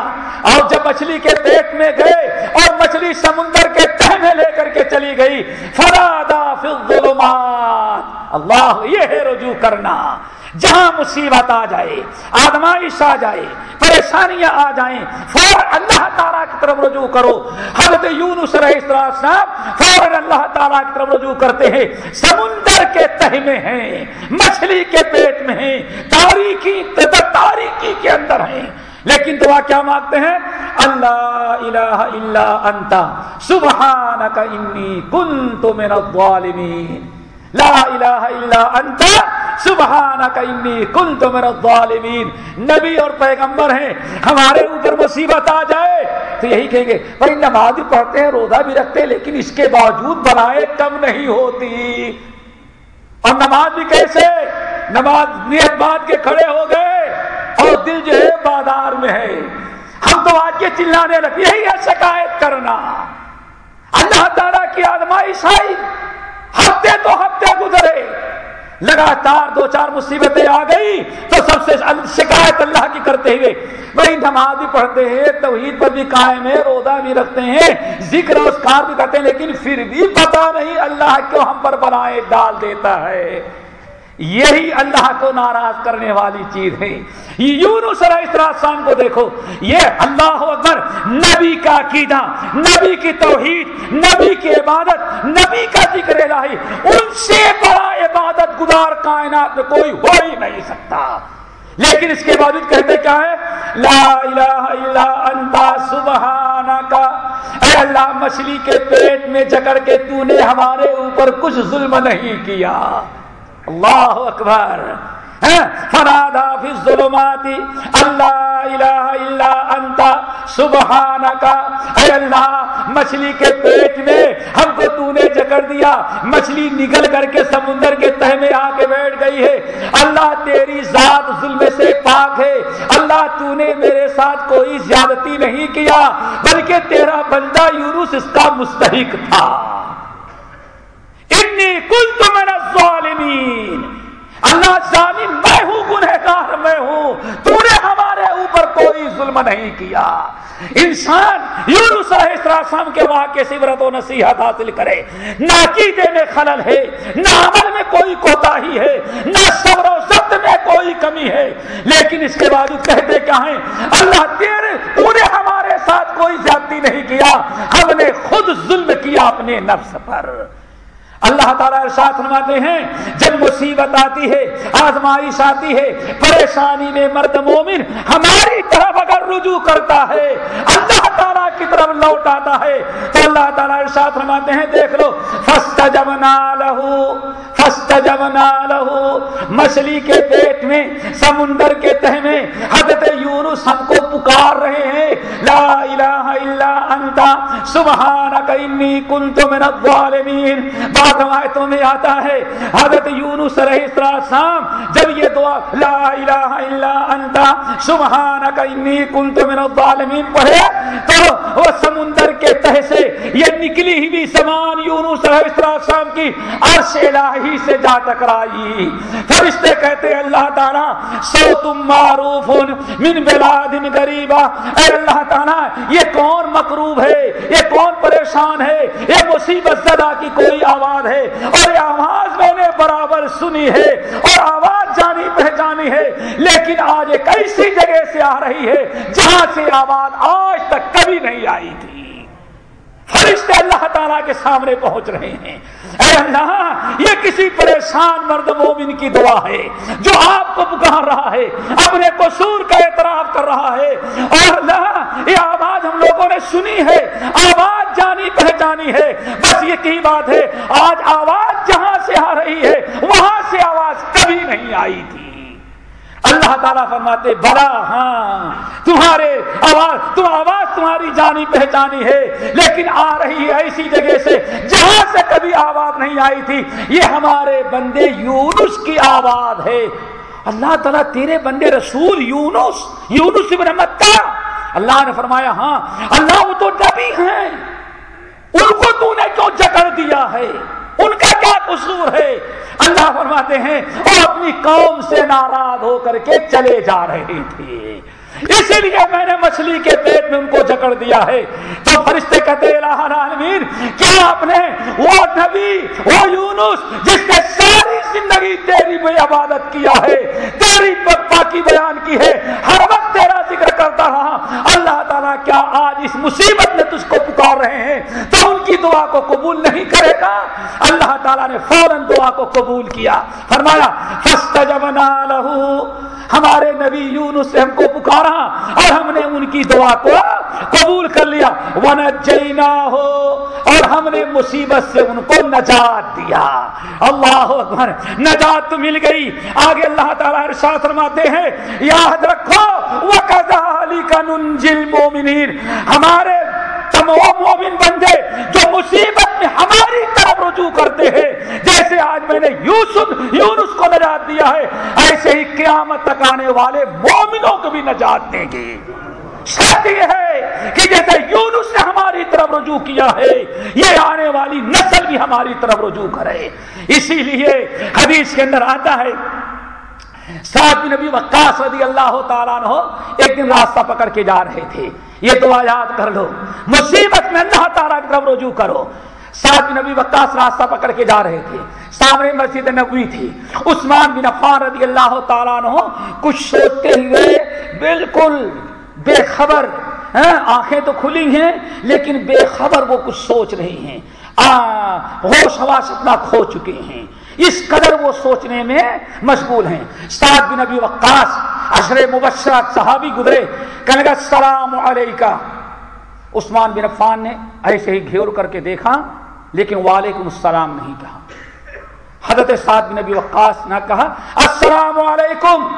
اور جب مچھلی کے پیٹ میں گئے اور مچھلی سمندر کے تہ میں لے کر کے چلی گئی فرادا فی الظلمات۔ اللہ، یہ ہے رجوع کرنا۔ جہاں مصیبت آ جائے آدمائش آ جائے، پریشانیاں آ جائیں فور اللہ تعالیٰ کی طرف رجوع کرو۔ حضرت یونس علیہ السلام فوراً اللہ تعالیٰ کی طرف رجوع کرتے ہیں۔ سمندر کے تہ میں ہیں، مچھلی کے پیٹ میں ہیں، تاریخی تاریخی کے اندر ہیں۔ لیکن دعا کیا مانگتے ہیں؟ اللہ الہ الا انتا سبحانک انی کنت من الظالمین۔ لا الہ الا انت سبحانک انی کنت من الظالمین نبی اور پیغمبر ہیں، ہمارے اوپر مصیبت آ جائے۔ تو یہی کہیں گے، بھائی نماز بھی پڑھتے ہیں، روزہ بھی رکھتے ہیں، لیکن اس کے باوجود بنائے کم نہیں ہوتی۔ اور نماز بھی کیسے؟ نماز نیت بات کے کھڑے ہو گئے اور دل جو ہے بازار میں ہے۔ ہم تو آج کے چلانے لگے یہی ہے شکایت کرنا۔ اللہ تعالیٰ کی آدمائش آئی۔ ہفتے تو ہفتے گزرے، لگاتار دو چار مصیبتیں آ گئی تو سب سے شکایت اللہ کی کرتے ہوئے۔ وہی نماز بھی پڑھتے ہیں، توحید پر بھی قائم ہے روزہ بھی رکھتے ہیں، ذکر اسکار بھی کرتے ہیں، لیکن پھر بھی پتا نہیں اللہ کیوں ہم پر بنائے ڈال دیتا ہے۔ یہی اللہ کو ناراض کرنے والی چیز ہے۔ یونس علیہ السلام کو دیکھو، یہ اللہ اکبر، نبی کا عقیدہ، نبی کی توحید، نبی کی عبادت، نبی کا ذکر الہی، ان سے بڑا عبادت گزار کائنات میں کوئی ہو ہی نہیں سکتا۔ لیکن اس کے باوجود کہتے کیا ہے لا الہ الا انتا سبحانکا اے اللہ، مچھلی کے پیٹ میں جکڑ کے تو نے ہمارے اوپر کچھ ظلم نہیں کیا۔ اللہ اکبر۔ ہاں؟ فنادا فی الظلمات اللہ الہ الا انت سبحانکا اے اللہ، مچھلی کے پیٹ میں ہم کو تو نے جکڑ دیا۔ مچھلی نگل کر کے سمندر کے تہ میں آ کے بیٹھ گئی ہے۔ اللہ تیری ذات ظلم سے پاک ہے۔ اللہ تو نے میرے ساتھ کوئی زیادتی نہیں کیا، بلکہ تیرا بندہ یونس اس کا مستحق تھا۔ انی کنت من الظالمین اللہ ظالم میں ہوں، گنہگار میں ہوں۔ تو نے ہمارے اوپر کوئی ظلم نہیں کیا۔ انسان یونس علیہ السلام کے واقعے سے عبرت و نصیحت حاصل کرے۔ نہ عقیدے میں خلل ہے، نہ عمل میں کوئی کوتا ہی ہے، نہ صبر و ضبط میں کوئی کمی ہے۔ لیکن اس کے بعد کہتے کیا ہیں؟ اللہ تیرے تو نے ہمارے ساتھ کوئی زیادتی نہیں کیا۔ ہم نے خود ظلم کیا اپنے نفس پر۔ اللہ تعالیٰ ارشاد فرماتے ہیں، جب مصیبت آتی ہے، آزمائش آتی ہے، پریشانی میں مرد مومن ہماری طرف اگر رجوع کرتا ہے، اللہ تعالیٰ کی طرف لوٹ آتا ہے، تو اللہ تعالیٰ ارشاد فرماتے ہیں، دیکھ لو فسٹ جمنا لہو۔ فسٹ مچھلی کے پیٹ میں، سمندر کے تہ میں۔ حضرت یونس ہم کو پکار رہے ہیں۔ لا الہ الا انتا سبحانک انی کنت من الظالمین۔ روایتوں میں آتا ہے، حضرت یونس علیہ السلام جب یہ دعا لا الہ الا انتا سبحانک انی کنت من الظالمین پڑھے، تو وہ سمندر کے تہ سے یہ نکلی ہوئی سمان یونس علیہ السلام کی عرش الہی سے جا ٹکرائی۔ فرشتے کہتے ہیں، اللہ تعالیٰ سو تم معروف من بلاد غریبا اے اللہ تعالیٰ، یہ کون مقروب ہے؟ یہ کون پریشان ہے؟ یہ مصیبت زدہ کی کوئی آواز ہے؟ اور یہ آواز میں نے برابر سنی ہے اور آواز جانی پہچانی ہے، لیکن آج ایک ایسی جگہ سے آ رہی ہے جہاں سے آواز آج تک کبھی نہیں آئی تھی۔ فرشتے اللہ تعالیٰ کے سامنے پہنچ رہے ہیں۔ اے اللہ، یہ کسی پریشان مرد مومن کی دعا ہے جو آپ کو پکار رہا ہے، اپنے قصور کا اعتراف کر رہا ہے۔ اور اللہ، یہ آواز ہم لوگوں نے سنی ہے، آواز جانی پہچانی ہے۔ بس یہ کی بات ہے، آج آواز جہاں سے آ رہی ہے، وہاں سے آواز کبھی نہیں آئی تھی۔ اللہ تعالیٰ فرماتے بڑا ہاں تمہارے آواز تم آواز تمہاری جانی پہچانی ہے، لیکن آ رہی ہے ایسی جگہ سے جہاں سے کبھی آواز نہیں آئی تھی۔ یہ ہمارے بندے یونس کی آواز ہے۔ اللہ تعالیٰ تیرے بندے رسول یونس یونس ابن مکہ اللہ نے فرمایا ہاں اللہ وہ تو نبی ہیں، ان کو تو نے کیوں جکڑ دیا ہے۔ ان کا کیا قصور ہے؟ اللہ فرماتے ہیں وہ اپنی قوم سے ناراض ہو کر کے چلے جا رہے تھے۔ اسی لیے میں نے مچھلی کے پیٹ میں ان کو جکڑ دیا ہے۔ تو فرشتے کہتے العالمین، کیا آپ نے وہ نبی، وہ یونس، جس نے ساری زندگی تیری بے عبادت کیا ہے، تیری پاکی بیان کی ہے، ہر وقت تیرا ذکر کرتا رہا۔ اللہ تعالیٰ، کیا آج اس مصیبت میں تجھ کو پکار رہے ہیں؟ دعا کو قبول نہیں کرے گا۔ اللہ تعالیٰ نے فوراً دعا کو قبول کیا۔ فرمایا فستجبنا لہو ہمارے نبی یونس سے ہم کو پکارا اور ہم نے ان کی دعا کو قبول کر لیا۔ ونجینا ہو اور ہم نے مصیبت سے ان کو نجات دیا۔ اللہ اکبر، نجات تو مل گئی۔ آگے اللہ تعالیٰ ارشاد فرماتے ہیں، یاد رکھو وہ وَكَذَلِكَ نُنْجِ الْمُؤْمِنِينَ۔ ہمارے تمام مومن بندے مصیبت میں ہماری طرف رجوع کرتے ہیں۔ جیسے آج میں نے یوسف، یونس کو نجات دیا ہے، ایسے ہی قیامت تک آنے والے مومنوں کو بھی نجات دیں گے۔ شرط یہ ہے کہ جیسے یونس نے ہماری طرف رجوع کیا ہے، یہ آنے والی نسل بھی ہماری طرف رجوع کرے۔ اسی لیے حدیث کے اندر آتا ہے سات نبی وقاص رضی اللہ تعالیٰ عنہ ایک دن راستہ پکڑ کے جا رہے تھے۔ یہ دعا یاد کر لو۔ مصیبت میں اللہ تعالیٰ کی طرف رجوع کرو۔ سات نبی وقاص راستہ پکڑ کے جا رہے تھے۔ سامنے مسجد نبوی تھی۔ عثمان بن عفان رضی اللہ تعالیٰ عنہ کچھ سوچتے ہوئے بالکل بے خبر ہاں، آنکھیں تو کھلی ہیں لیکن بے خبر وہ کچھ سوچ رہی ہیں۔ آ, ہوش حواس اتنا کھو چکے ہیں۔ اس قدر وہ سوچنے میں مشغول ہیں۔ سات بن ابی وقاص اشر مبشرات صحابی گزرے۔ کہنے کا السلام علیکہ. عثمان بن عفان نے ایسے ہی گھیور کر کے دیکھا، لیکن وعلیکم السلام نہیں کہا۔ حضرت سعد بن ابی وقاص نہ کہا، السلام علیکم!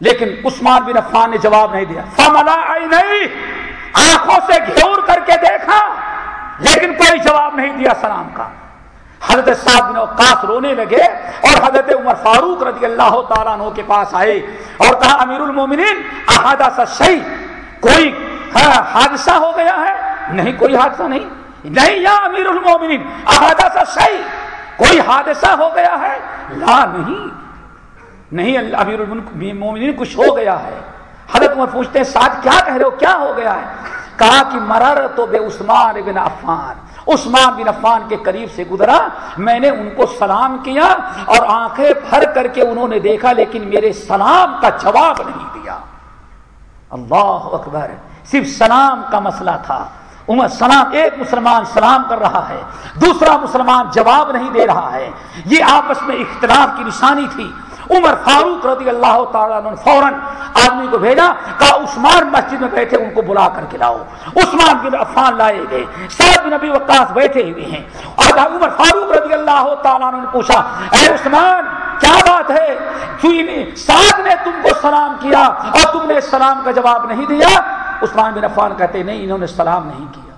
لیکن عثمان بن عفان نے جواب نہیں دیا۔ فملا آئی نہیں آنکھوں سے گھیور کر کے دیکھا، لیکن کوئی جواب نہیں دیا سلام کا۔ حضرت صاحب بن اوقاف رونے لگے اور حضرت عمر فاروق رضی اللہ تعالیٰ عنہ کے پاس آئے اور کہا، امیر المومنین احادہ صحیح کوئی ہاں، حادثہ ہو گیا ہے؟ نہیں، کوئی حادثہ نہیں. نہیں، یا امیر المومنین احادہ صحیح کوئی حادثہ ہو گیا ہے؟ لا، نہیں. نہیں امیر المومنین کچھ ہو گیا ہے؟ حضرت عمر پوچھتے ہیں ساتھ کیا کہہ رہے ہو؟ کیا ہو گیا ہے؟ کہا کہ مرر تو بے عثمان بن عفان۔ عثمان بن عفان کے قریب سے گزرا، میں نے ان کو سلام کیا اور آنکھیں بھر کر کے انہوں نے دیکھا، لیکن میرے سلام کا جواب نہیں دیا۔ اللہ اکبر، صرف سلام کا مسئلہ تھا۔ عمر سلام، ایک مسلمان سلام کر رہا ہے، دوسرا مسلمان جواب نہیں دے رہا ہے۔ یہ آپس میں اختلاف کی نشانی تھی۔ عمر فاروق رضی اللہ تعالیٰ نے فوراً آدمی کو بھیجا، کہا، عثمان مسجد میں بیٹھے، ان کو بلا کر کے لاؤ۔ عثمان بن عفان لائے گئے۔ سعد نبی وقاص بیٹھے ہوئے ہیں۔ اور عمر فاروق رضی اللہ تعالیٰ نے پوچھا، اے عثمان، کیا بات ہے؟ سعد نے تم کو سلام کیا اور تم نے سلام کا جواب نہیں دیا؟ عثمان بن عفان کہتے، نہیں، انہوں نے سلام نہیں کیا۔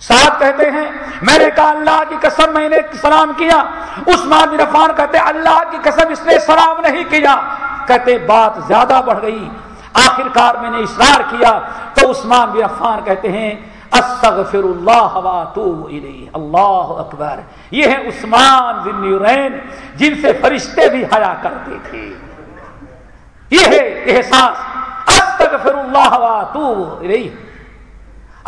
ساتھ کہتے ہیں، میں نے کہا اللہ کی قسم میں نے سلام کیا۔ عثمان بن عفان کہتے، اللہ کی قسم اس نے سلام نہیں کیا۔ کہتے، بات زیادہ بڑھ گئی۔ آخر کار میں نے اصرار کیا۔ تو عثمان بن عفان کہتے ہیں استغفر اللہ اللہ اکبر۔ یہ ہے عثمان بن نیورین جن سے فرشتے بھی حیا کرتے تھے۔ یہ ہے احساس۔ استغفر اللہ الیہ۔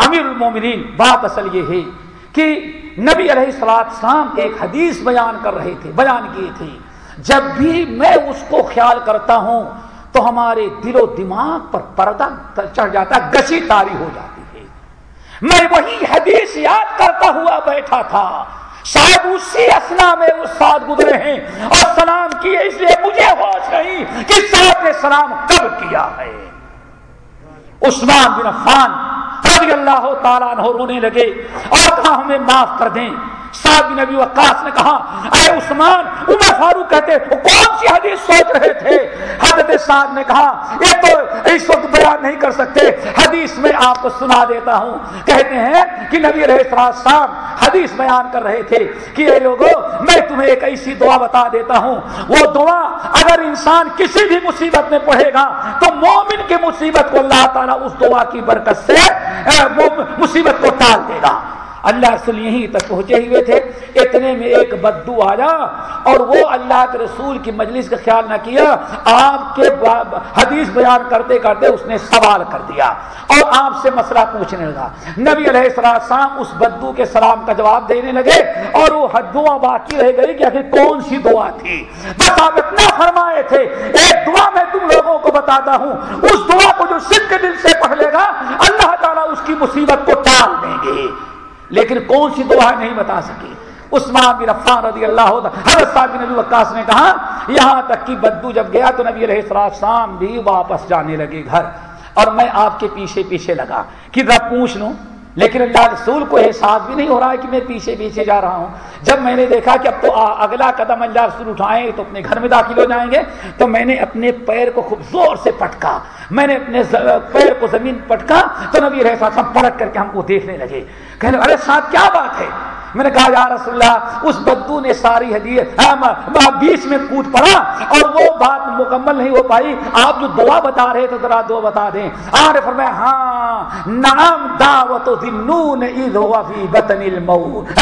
امیر المومنین بات اصل یہ ہے کہ نبی علیہ السلام شام ایک حدیث بیان کر رہے تھے، بیان کیے تھے۔ جب بھی میں اس کو خیال کرتا ہوں تو ہمارے دل و دماغ پر پردہ چڑھ جاتا گسی تاری ہو جاتی ہے۔ میں وہی حدیث یاد کرتا ہوا بیٹھا تھا۔ شاید اسی اسنا میں اس ساتھ گزرے ہیں۔ اور سلام کیے اس لیے مجھے ہوش نہیں کہ صاحب نے سلام کب کیا ہے۔ عثمان بن عفان رضی اللہ تعالیٰ عنہ رونے لگے اور کہا ہمیں معاف کر دیں۔ سعد نبی وقاص نے کہا، اے عثمان، عمر فاروق کہتے، وہ کون سی حدیث سوچ رہے تھے؟ حضرت سعد نے کہا، یہ تو اس وقت بیان نہیں کر سکتے، حدیث میں آپ کو سنا دیتا ہوں. کہتے ہیں کہ نبی رہے صاحب حدیث بیان کر رہے تھے کہ، اے لوگوں، میں تمہیں ایک ایسی دعا بتا دیتا ہوں، وہ دعا اگر انسان کسی بھی مصیبت میں پڑھے گا، تو مومن کے مصیبت کو اللہ تعالیٰ اس دعا کی برکت سے مصیبت کو ٹال دے گا. اللہ رسول یہیں تک پہنچے ہوئے تھے، اتنے میں ایک بدو آیا اور وہ اللہ کے رسول کی مجلس کا خیال نہ کیا، آپ کے حدیث بیان کرتے کرتے اس نے سوال کر دیا اور آپ سے مسئلہ پوچھنے لگا۔ نبی علیہ السلام اس بدو کے سلام کا جواب دینے لگے اور وہ دعا باقی رہ گئی کہ آخر کون سی دعا تھی۔ بس آپ اتنا فرمائے تھے۔ ایک دعا میں تم لوگوں کو بتاتا ہوں۔ اس دعا کو جو سکھ دل سے پڑھ لے گا، اللہ تعالیٰ اس کی مصیبت کو ٹال دیں گے۔ لیکن کون سی دعا نہیں بتا سکی؟ عثمان بن عفان رضی اللہ حضرت صاحب نبی وقاص نے کہا، یہاں تک کہ بدو جب گیا تو نبی علیہ السلام بھی واپس جانے لگے گھر۔ اور میں آپ کے پیچھے پیچھے لگا۔ کہ رب پوچھ لوں؟ لیکن اللہ رسول کو احساس بھی نہیں ہو رہا ہے کہ میں پیچھے پیچھے جا رہا ہوں۔ جب میں نے دیکھا کہ اب تو اگلا قدم اللہ رسول اٹھائیں تو اپنے گھر میں داخل ہو جائیں گے، تو میں نے اپنے پیر کو خوب زور سے پٹکا۔ میں نے اپنے پیر کو زمین پٹکا، تو نبی رہا سب پلٹ کر کے ہم کو دیکھنے لگے۔ کہنے ارے ساتھ کیا بات ہے؟ میں نے کہا، یا رسول اللہ، اس بدو نے ساری حدیث بیچ میں کود پڑا اور وہ بات مکمل نہیں ہو پائی۔ آپ جو دعا بتا رہے تھے ذرا دعا بتا دیں۔ آر فرمایا ہاں نام دعوت ذنون اذ ہوا فی بطن الموت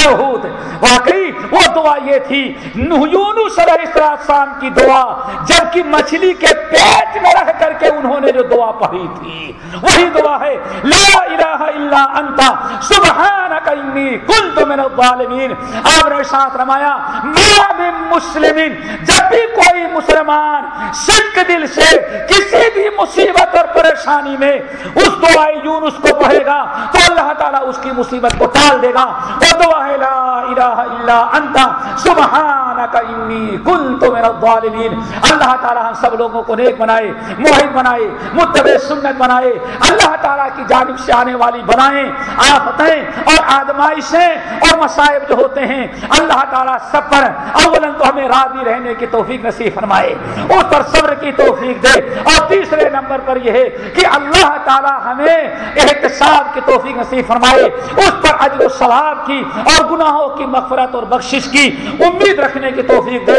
واقعی وہ دعا یہ تھی یونس علیہ السلام کی دعا، جبکہ مچھلی کے پیٹ میں رہ کر کے انہوں نے جو دعا پڑھی تھی، وہی دعا ہے، لا الہ الا انت، سبحانک انی کنت من الظالمین۔ آپ نے ساتھ رمایا ما من مسلمین، جب بھی کوئی مسلمان صدق دل سے کسی بھی مصیبت اور پریشانی میں اس دعا یونس کو پڑھے گا، تو اللہ اللہ تعالیٰ اس کی مصیبت کو ٹال دے گا۔ وہ دعا ہے لا الہ الا انت، سبحان سبحانک انی کنت من الظالمین اللہ تعالیٰ ہم سب لوگوں کو نیک بنائے موحد بنائے، متبع سنت بنائے، اللہ تعالیٰ کی جانب سے آنے والی بنائیں آفتیں اور آدمائشیں اور مصائب جو ہوتے ہیں، اللہ تعالیٰ سب پر اولا تو ہمیں راضی رہنے کی توفیق نصیب فرمائے۔ اس پر صبر کی توفیق دے۔ اور تیسرے نمبر پر یہ ہے کہ اللہ تعالیٰ ہمیں احتساب کی توفیق نصیب فرمائے۔ اس پر عجل و ثواب کی اور گناہوں کی مغفرت اور بخشش کی امید رکھنے کرنے کی توفیق دے۔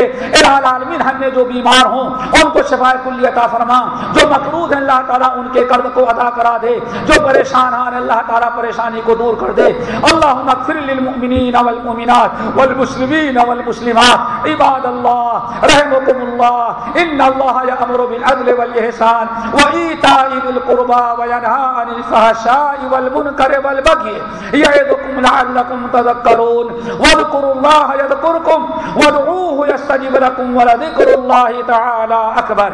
العالمین ہم نے جو بیمار ہوں، ان کو شفا کلی عطا فرما۔ جو مقروض ہیں، اللہ تعالیٰ ان کے قرض کو ادا کرا دے۔ جو پریشان ہیں، اللہ تعالیٰ پریشانی کو دور کر دے۔ اللہ مغفر للمؤمنین والمؤمنات والمسلمین والمسلمات۔ عباد اللہ رحمكم اللہ۔ ان اللہ یامر بالعدل والاحسان وایتاء ذی القربى وینهى عن الفحشاء والمنکر والبغي یعظکم لعلکم تذکرون۔ واذکروا اللہ یذکرکم۔ وادعوه یستجب لکم ولذکر اللہ تعالی اکبر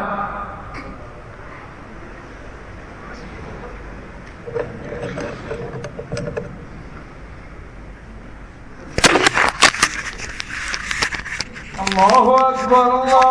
الله أكبر الله